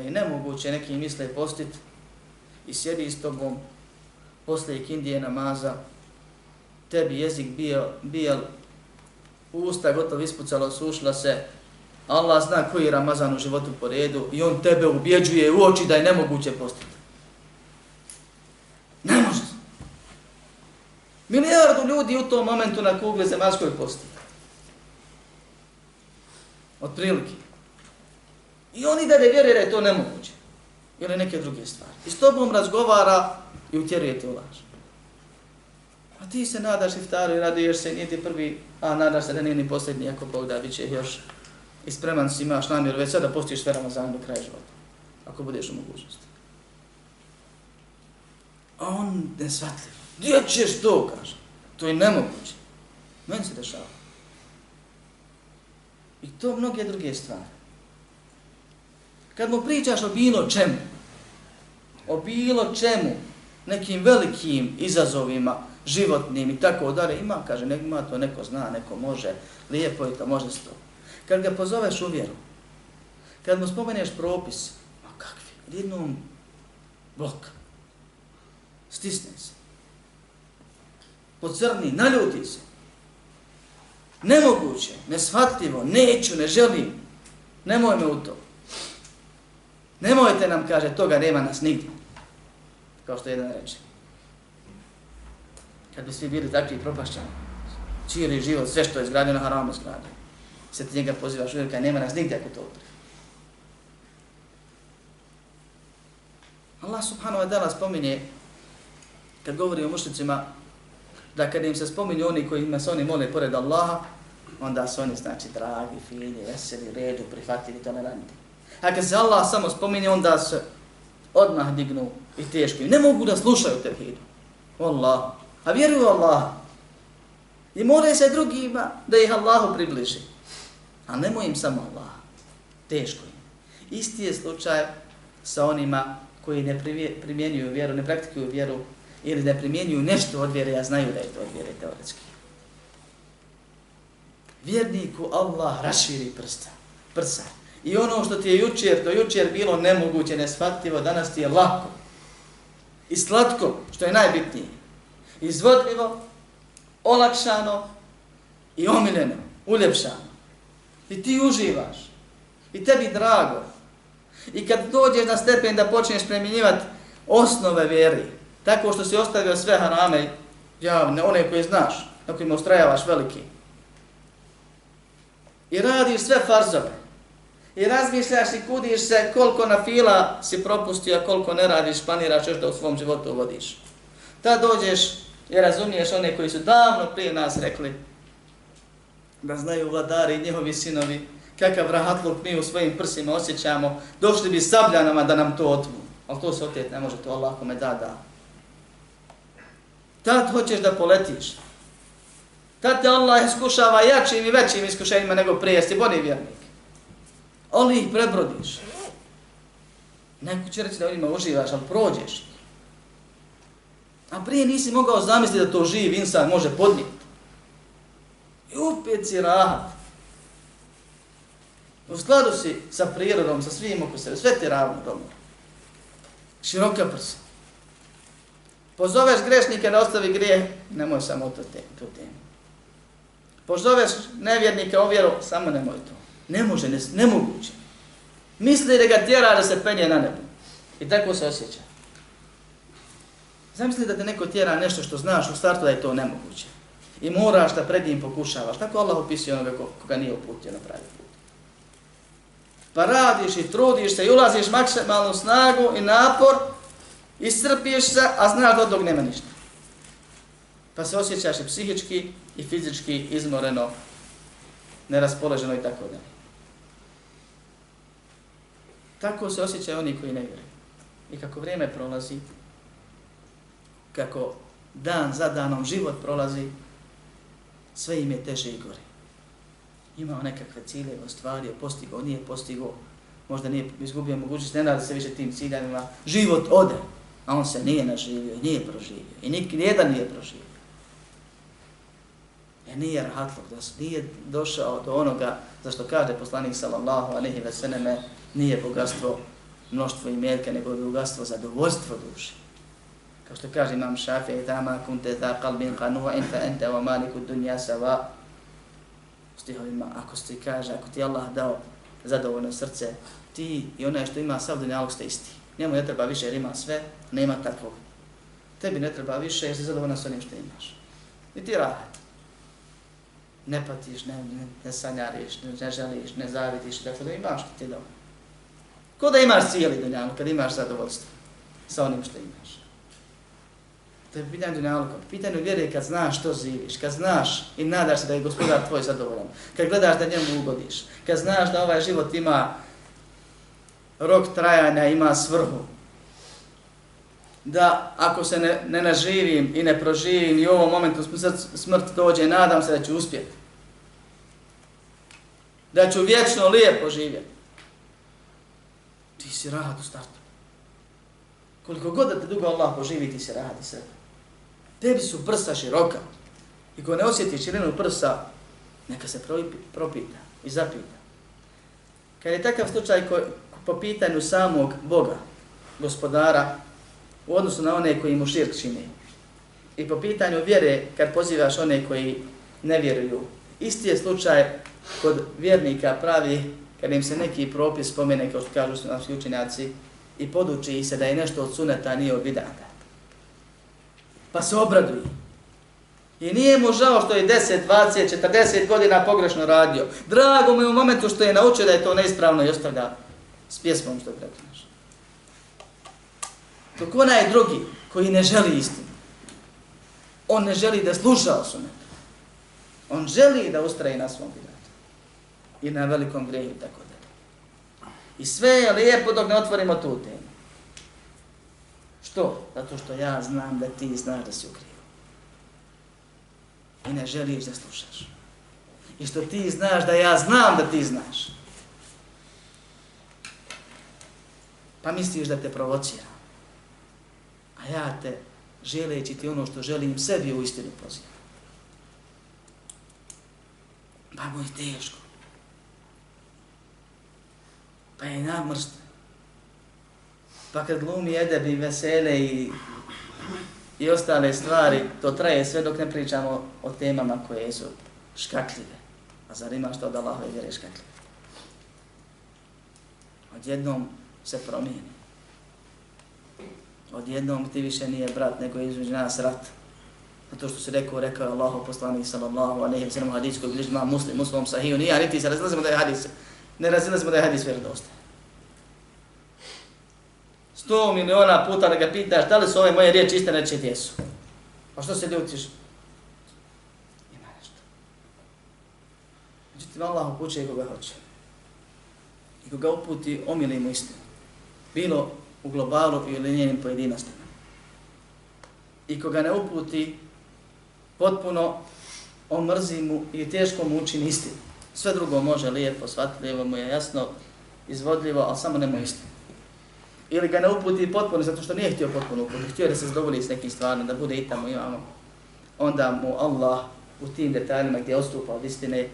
Da je nemoguće neki misle postit i sjedi s tobom posle ikindije namaza, tebi jezik bio, bijel, usta gotovo ispucala, sušla se, Allah zna koji je Ramazan u životu po redu i on tebe ubjeđuje u oči da je nemoguće postiti. Ne može. Milijardu ljudi u tom momentu na kugle zemaljskoj posti. Od prilike. I oni da ne vjeruje da je to nemoguće. Ili neke druge stvari. I s tobom razgovara i utjeruje te u laž. A ti se nadaš iftaru i raduješ se, nije ti prvi, a nadaš se da nije ni posljednji, ako Bog da, bit će još i spreman si imaš namjer već sada postiš sve Ramazan do kraja života. Ako budeš u mogućnosti. A on ne shvatljiv. Gdje ćeš to, kaže? To je nemoguće. Meni se dešava. I to mnoge druge stvari. Kad mu pričaš o bilo čemu, o bilo čemu, nekim velikim izazovima, životnim i tako dalje, ima, kaže, nek ima to, neko zna, neko može, lijepo je to, može se to. Kad ga pozoveš u vjeru, kad mu spomeneš propis, ma kakvi, jednom blok, stisne se, pocrni, naljuti se, nemoguće, neshvatljivo, neću, ne želim, nemoj me u to. Nemojte nam, kaže, toga nema nas nigdje. Kao što jedan reče. Kad bi svi bili takvi propašćani, čiri život, sve što je zgradio na haramu zgradio se ti njega pozivaš uvijek, nema nas nigdje ako to odbri. Allah subhanahu wa ta'ala spominje, kad govori o mušnicima, da kad im se spominju oni koji se oni mole pored Allaha, onda su oni znači dragi, fini, veseli, redu, prihvatili, toleranti. A kad se Allah samo spomeni, onda se odmah dignu i teški. Ne mogu da slušaju tevhidu. Allah. A vjeruju Allah. I mole se drugima da ih Allahu približi. A nemoj im samo Allah. Teško im. Isti je slučaj sa onima koji ne primjenjuju vjeru, ne praktikuju vjeru ili ne primjenjuju nešto od vjere, ja znaju da je to od vjere teoretski. Vjerniku Allah raširi prsta, prsa. I ono što ti je jučer, do jučer bilo nemoguće, neshvatljivo, danas ti je lako. I slatko, što je najbitnije. Izvodljivo, olakšano i omiljeno, uljepšano. I ti uživaš. I tebi drago. I kad dođeš na stepen da počneš premjenjivati osnove vjeri, tako što si ostavio sve harame javne, one koje znaš, na kojima ustrajavaš veliki. I radiš sve farzove. I razmišljaš i kudiš se koliko na fila si propustio, koliko ne radiš, planiraš još da u svom životu vodiš. Ta dođeš I razumiješ one koji su davno prije nas rekli da znaju vladari i njihovi sinovi kakav rahatluk mi u svojim prsima osjećamo, došli bi sabljanama da nam to otmu. Ali to se otjet ne može, to Allah kome da, da. Tad hoćeš da poletiš. Tad te Allah iskušava jačim i većim iskušenjima nego prije, si boni vjernik. Ali ih prebrodiš. Neko će reći da onima uživaš, ali prođeš. A prije nisi mogao zamisliti da to živ insan može podnijeti. I opet si rahat. U skladu si sa prirodom, sa svim oko sebe, sve ti ravno dobro. Široka prsa. Pozoveš grešnike da ostavi grijeh, nemoj samo to te, tu temu. Pozoveš nevjernike o vjeru, samo nemoj to. Ne može, ne, nemoguće. Misli da ga tjera da se penje na nebo. I tako se osjeća. Zamisli da te neko tjera nešto što znaš u startu da je to nemoguće. I moraš da pred njim pokušavaš. Tako Allah opisuje onoga koga nije uputio na pravi put. Pa radiš i trudiš se i ulaziš maksimalnu snagu i napor, iscrpiješ se, a znaš da od tog nema ništa. Pa se osjećaš i psihički i fizički izmoreno, neraspoloženo i tako dalje. Tako se osjećaju oni koji ne vjeruju. I kako vrijeme prolazi, kako dan za danom život prolazi, sve im je teže i gore. Imao nekakve cilje, ostvario, postigo, nije postigo, možda nije izgubio mogućnost, ne nada se više tim ciljanima, život ode, a on se nije naživio, nije proživio i nik, nijedan nije proživio. E nije rahatlog, da nije došao do onoga za što kaže poslanik sallallahu alaihi ve seneme, nije bogatstvo mnoštvo i imelka, nego je bogatstvo zadovoljstvo duše. Kao što kaže imam šafi, idama kunte za kalbin kanu, fa ente wa maliku dunja sava. Stihovima, ako ti kaže, ako ti Allah dao zadovoljno srce, ti i onaj što ima sav dunjalog ste isti. Njemu ne treba više jer ima sve, nema takvog. Tebi ne treba više jer si zadovoljna s onim što imaš. I ti rahat. Ne patiš, ne, ne, ne sanjariš, ne, ne želiš, ne zavidiš, dakle da imaš što ti je dovoljno. Ko da imaš cijeli dunjalog kad imaš zadovoljstvo sa onim što imaš. To je pitanje dunjaluka. Pitanje vjere kad znaš što živiš, kad znaš i nadaš se da je gospodar tvoj zadovoljan, kad gledaš da njemu ugodiš, kad znaš da ovaj život ima rok trajanja, ima svrhu, da ako se ne, ne naživim i ne proživim i u ovom momentu smrt dođe, nadam se da ću uspjeti. Da ću vječno lijepo živjeti. Ti si rahat u startu. Koliko god da te dugo Allah poživi, ti si rahat i sretan. tebi su prsa široka. I ko ne osjeti širinu prsa, neka se propita i zapita. Kad je takav slučaj ko, po pitanju samog Boga, gospodara, u odnosu na one koji mu širk čine, i po pitanju vjere, kad pozivaš one koji ne vjeruju, isti je slučaj kod vjernika pravi, kad im se neki propis spomene, kao što kažu su učenjaci, i poduči se da je nešto od suneta, nije od bidata. pa se obraduju. I nije mu žao što je 10, 20, 40 godina pogrešno radio. Drago mu je u momentu što je naučio da je to neispravno i ostavlja s pjesmom što je preklinaš. Dok onaj drugi koji ne želi istinu, on ne želi da sluša o sunetu. On želi da ustraje na svom vidatu. I na velikom grehu tako da. I sve je lijepo dok ne otvorimo tu temu. Što? Zato što ja znam da ti znaš da si u krivu. I ne želiš da slušaš. I što ti znaš da ja znam da ti znaš. Pa misliš da te provocira. A ja te, želeći ti ono što želim sebi u istinu pozivam. Pa mu je teško. Pa je namrst Pa kad glumi edeb i vesele i, i ostale stvari, to traje sve dok ne pričamo o temama koje su škakljive. A zar ima što od Allahove vjere škakljive? Odjednom se promijeni. Odjednom ti više nije brat, nego je između nas rat. Zato što se rekao, rekao je Allah poslanih sallallahu alaihi wa sallam hadis koji bliži muslim, muslim sahiju, nije, a niti se razlazimo da je hadis, ne razilazimo da je hadis vjerodostan sto miliona puta da ga pitaš da li su ove moje riječi istine, reći jesu. A pa što se ljutiš? Ima nešto. Međutim, Allah upuće koga hoće. I koga uputi, omili mu istinu. Bilo u globalu ili njenim pojedinostima. I koga ne uputi, potpuno omrzi mu i teško mu učini istinu. Sve drugo može lijepo, shvatljivo mu je jasno, izvodljivo, ali samo nema istinu. Ili ga ne uputi potpuno, zato što nije htio potpuno uputi, htio da se zadovolji s nekim stvarima, da bude i tamo imamo. Onda mu Allah u tim detaljima gdje ostupa od istine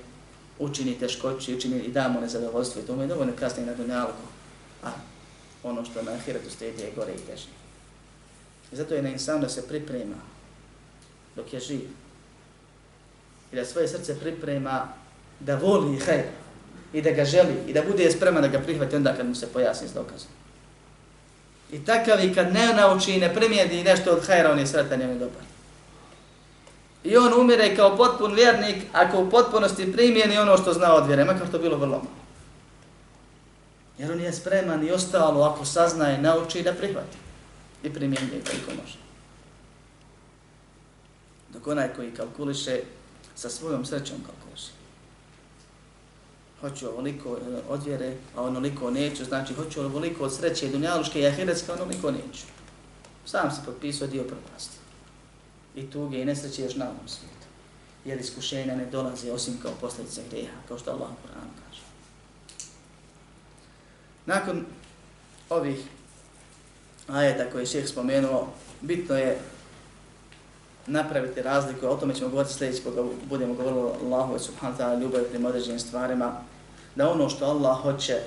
učini teškoći, učini i damo nezadovoljstvo i to mu je dovoljno kasnije na dunjalku. A ono što na ahiretu stedi je gore i teže. I zato je na insanu da se priprema dok je živ. I da svoje srce priprema da voli hajr i da ga želi i da bude spreman da ga prihvati onda kad mu se pojasni s dokazom. I takav i kad ne nauči i ne primijedi nešto od hajra, on je sretan, on je dobar. I on umire kao potpun vjernik ako u potpunosti primijeni ono što zna od vjere, makar to bilo vrlo malo. Jer on je spreman i ostalo ako saznaje, nauči da prihvati. I primijeni koliko može. Dok onaj koji kalkuliše sa svojom srećom kalkuliše hoću ovoliko odvjere, od vjere, a onoliko neću, znači hoću ovoliko od sreće dunjaluške i ahiretske, a onoliko neću. Sam se potpisao dio propasti. I tuge i nesreće još na ovom svijetu. Jer iskušenja ne dolaze osim kao posljedice greha, kao što Allah Kur'an kaže. Nakon ovih ajeta koje je šeheh spomenuo, bitno je napraviti razliku, o tome ćemo govoriti sljedeći koga budemo govorili o Allahu subhanahu wa ta'ala ljubav prema određenim stvarima, da ono što Allah hoće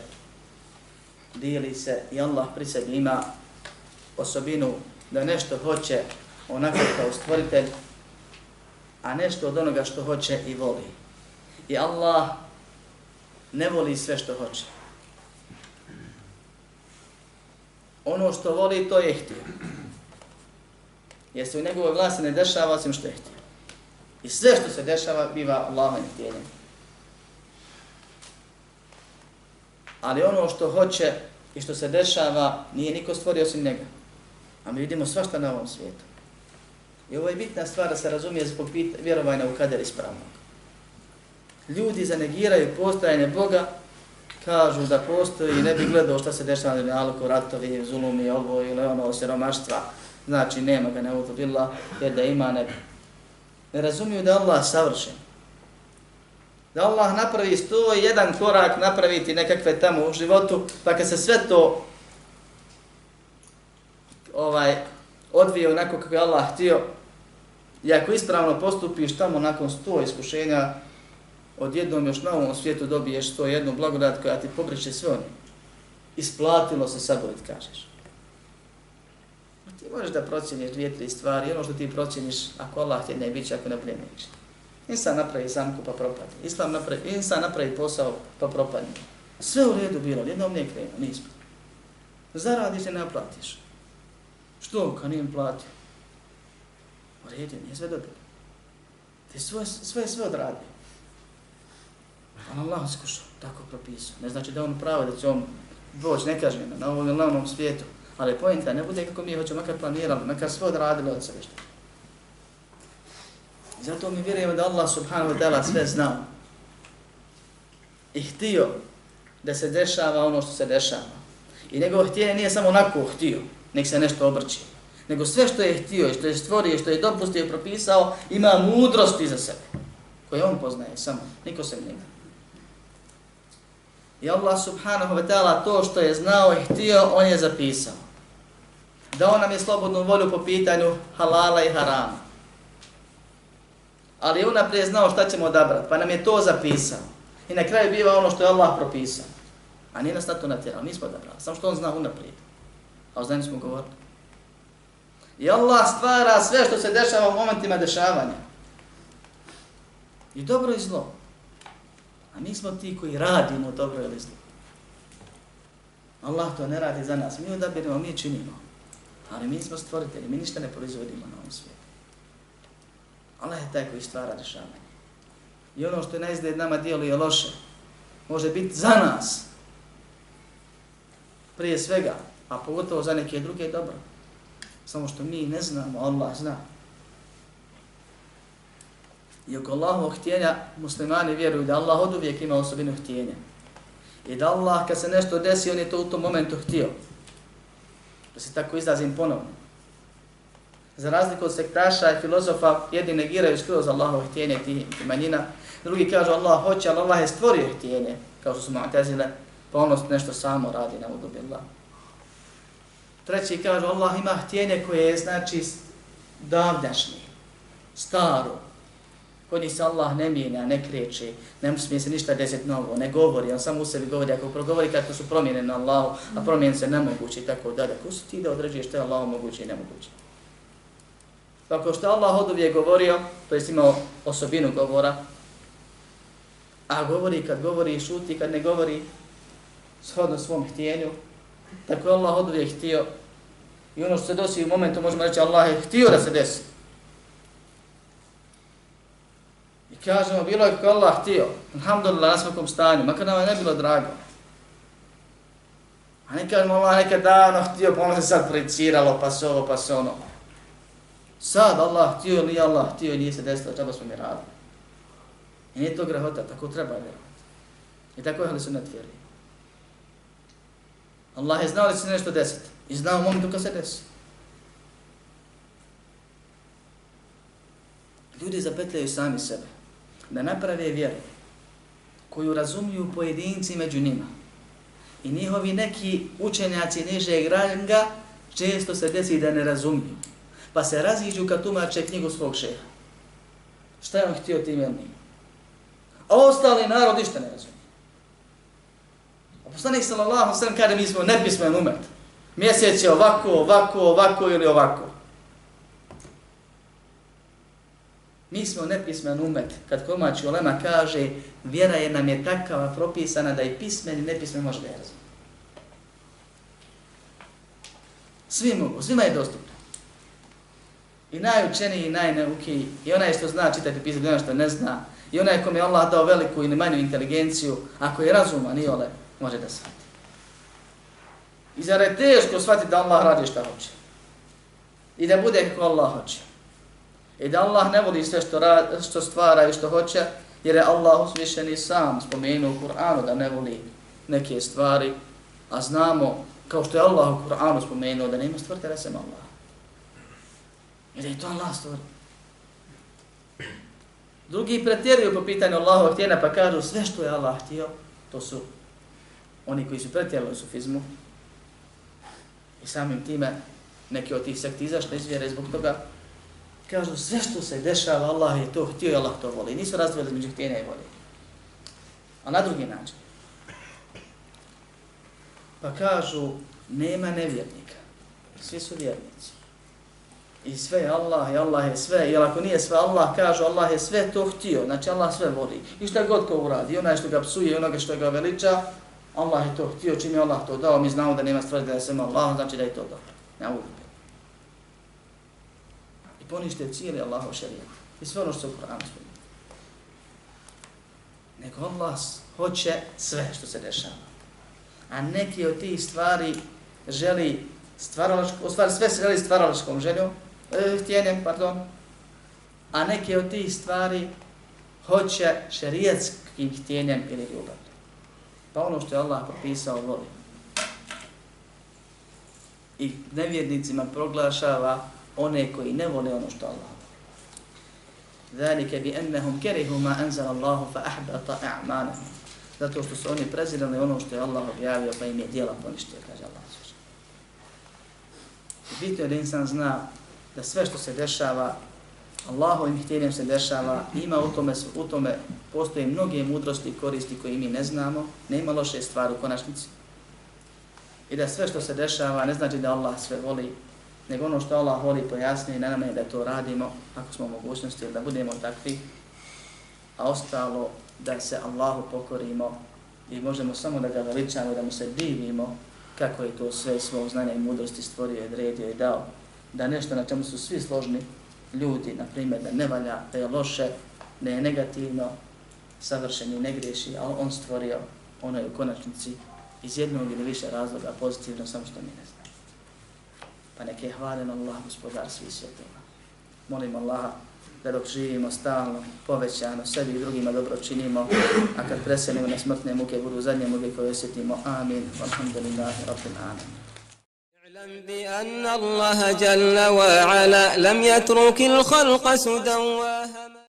dijeli se i Allah pri sebi ima osobinu da nešto hoće onako kao stvoritelj, a nešto od onoga što hoće i voli. I Allah ne voli sve što hoće. Ono što voli, to je htio. Jer se u njegovoj vlasti ne dešava osim što je htio. I sve što se dešava biva Allahovim htjenjem. Ali ono što hoće i što se dešava nije niko stvorio osim njega. A mi vidimo svašta na ovom svijetu. I ovo je bitna stvar da se razumije zbog vjerovanja u kader ispravnog. Ljudi zanegiraju postojanje Boga, kažu da postoji i ne bi gledao šta se dešava na dunjaluku, ratovi, zulumi, ovo ili ono, siromaštva. Znači, nema ga ne udubila, jer da ima ne Ne razumiju da Allah savršen da Allah napravi sto jedan korak napraviti nekakve tamo u životu, pa kad se sve to ovaj odvije onako kako je Allah htio, i ako ispravno postupiš tamo nakon sto iskušenja, odjednom još na ovom svijetu dobiješ sto jednu blagodat koja ti pobriče sve ono. Isplatilo se saborit, kažeš. Ti možeš da procjeniš dvije, tri stvari, ono što ti procjeniš, ako Allah ti ne biće, ako ne bude neće. Insan napravi zamku pa propadne. Islam napravi, insan napravi posao pa propadne. Sve u redu bilo, jednom nije krenuo, nismo. Zaradiš i naplatiš. Što, kad nijem platio? U redu, nije sve dobro. Ti sve, sve, sve odradio. A Allah skušao, tako propisao. Ne znači da on pravo da će on doći, ne kaže na ovom ili na ovom svijetu. Ali pojenta, ne bude kako mi hoćemo, makar planirali, makar sve odradili od sebe što. Zato mi vjerujemo da Allah subhanahu wa ta'ala sve znao I htio da se dešava ono što se dešava. I njegovo htjenje nije samo onako htio, nek se nešto obrči. Nego sve što je htio i što je stvorio i što je dopustio i propisao, ima mudrost iza sebe. Koje on poznaje samo, niko se njega. I Allah subhanahu wa ta'ala to što je znao i htio, on je zapisao. Dao nam je slobodnu volju po pitanju halala i harama ali je unaprijed znao šta ćemo odabrati, pa nam je to zapisao. I na kraju biva ono što je Allah propisao. A nije nas na to natjerao, nismo odabrali, samo što on zna unaprijed. A o znanju smo govorili. I Allah stvara sve što se dešava u momentima dešavanja. I dobro i zlo. A mi smo ti koji radimo dobro ili zlo. Allah to ne radi za nas. Mi odabirimo, mi činimo. Ali mi smo stvoritelji, mi ništa ne proizvodimo na ovom svijetu. Allah je taj koji stvara dešavanje. I ono što je na izgled nama djeluje loše, može biti za nas, prije svega, a pogotovo za neke druge dobro. Samo što mi ne znamo, Allah zna. I oko Allahovog htjenja muslimani vjeruju da Allah od uvijek ima osobinu htjenja. I da Allah kad se nešto desi, on je to u tom momentu htio. Da se tako izrazim ponovno. Za razliku od sektaša i filozofa, jedni negiraju skroz Allahov htjenje tih manjina, drugi kažu Allah hoće, ali Allah je stvorio htjenje, kao što su mu'tazile, pa ono nešto samo radi na udubillah. Treći kažu Allah ima htjenje koje je znači davdašnje, staro, kod njih se Allah ne mijenja, ne kreće, ne smije se ništa desiti novo, ne govori, on samo u sebi govori, ako progovori kako su promjene na Allahu, a promjene se nemoguće i tako dalje. Ko su ti da određuješ što je Allah moguće i nemoguće? Dakle, pa pošto Allah od uvijek govorio, to je imao osobinu govora, a govori kad govori i šuti, kad ne govori shodno svom htjenju, tako je Allah od uvijek htio i ono što se dosi u momentu možemo reći Allah je htio da se desi. I kažemo, bilo je kako Allah htio, alhamdulillah na svakom stanju, makar nam je ne bilo drago. A ne kažemo, Allah nekad davno htio, pa ono se sad projiciralo, pa se ovo, pa se ono. Sad Allah htio ili Allah htio i nije se desilo, čaba smo mi radili. I nije to grehota, tako treba vjerovati. I tako je li su. Allah je znao li se nešto desiti. I znao momentu kad se desi. Ljudi zapetljaju sami sebe da naprave vjeru koju razumiju pojedinci među njima. I njihovi neki učenjaci nižeg ranga često se desi da ne razumiju. Pa se raziđu kad tumače knjigu svog šeha. Šta je on htio tim ili A ostali narod ništa ne razumije. A poslanik sallallahu sallam kada mi smo nepismen umet. Mjesec je ovako, ovako, ovako ili ovako. Mi smo nepismen umet. Kad komači Olema kaže, vjera je nam je takava propisana da i pismen i nepismen može da je razumije. Svi mogu, svima je dostupno. I najučeniji i najneukiji, i onaj što zna čitati pisati, i onaj što ne zna, i onaj kom je Allah dao veliku ili manju inteligenciju, ako je razuman i ole, može da shvati. I zar je teško shvatiti da Allah radi šta hoće? I da bude kako Allah hoće? I da Allah ne voli sve što, rad, što stvara i što hoće, jer je Allah uzvišeni sam spomenuo u Kur'anu da ne voli neke stvari, a znamo, kao što je Allah u Kur'anu spomenuo, da nema stvrte sem Allah. I da je to Allah stvorio. Drugi pretjeruju po pitanju Allahova htjena pa kažu sve što je Allah htio, to su oni koji su pretjerali u sufizmu. I samim time neki od tih sekti izašli iz vjere zbog toga kažu sve što se dešava, Allah je to htio i Allah to voli. Nisu razdvojili među htjenja i voli. A na drugi način. Pa kažu, nema nevjernika. Svi su vjernici. I sve je Allah, i Allah je sve. I ako nije sve Allah, kažu Allah je sve to htio. Znači Allah sve voli. I šta god ko uradi, onaj što ga psuje, onoga što ga veliča, Allah je to htio, čim je Allah to dao, mi znamo da nema stvari da je samo Allah, znači da je to dobro. Ne uvijek ponište cijeli Allahov šarijat. I sve ono što u Koranu spominje. Nego Allah hoće sve što se dešava. A neki od tih stvari želi stvaralačkom, u stvari sve se želi stvaralačkom željom, e, htjenjem, pardon, a neke od tih stvari hoće šerijetskim htjenjem ili ljubav. Pa ono što je Allah propisao voli. I nevjernicima proglašava one koji ne vole ono što Allah Zalike bi ennehum kerihu ma anzal Allahu fa ahbata a'manahum. Zato što su oni prezirali ono što je Allah objavio pa im je djela poništio, kaže Allah. Bitno je da insan zna da sve što se dešava, Allahovim htjenjem se dešava, ima u tome, u tome postoje mnoge mudrosti i koristi koje mi ne znamo, nema loše stvari u konačnici. I da sve što se dešava ne znači da Allah sve voli, nego ono što Allah voli pojasni i na nama je da to radimo ako smo mogućnosti da budemo takvi, a ostalo da se Allahu pokorimo i možemo samo da ga veličamo, da mu se divimo kako je to sve svog znanja i mudrosti stvorio i odredio i dao da nešto na čemu su svi složni ljudi, na primjer, da ne valja, da je loše, da je negativno, savršen i ne greši, ali on stvorio onoj u konačnici iz jednog ili više razloga pozitivno, samo što mi ne znamo. Pa neke je hvalen Allah, gospodar svih svjetova. Molim Allaha da dok živimo stalno, povećano, sebi i drugima dobro činimo, a kad presenimo na smrtne muke, budu zadnje muke koje osjetimo. Amin. Alhamdulillah. Rabbim. Amin. واعلم بأن الله جل وعلا لم يترك الخلق سدى وهما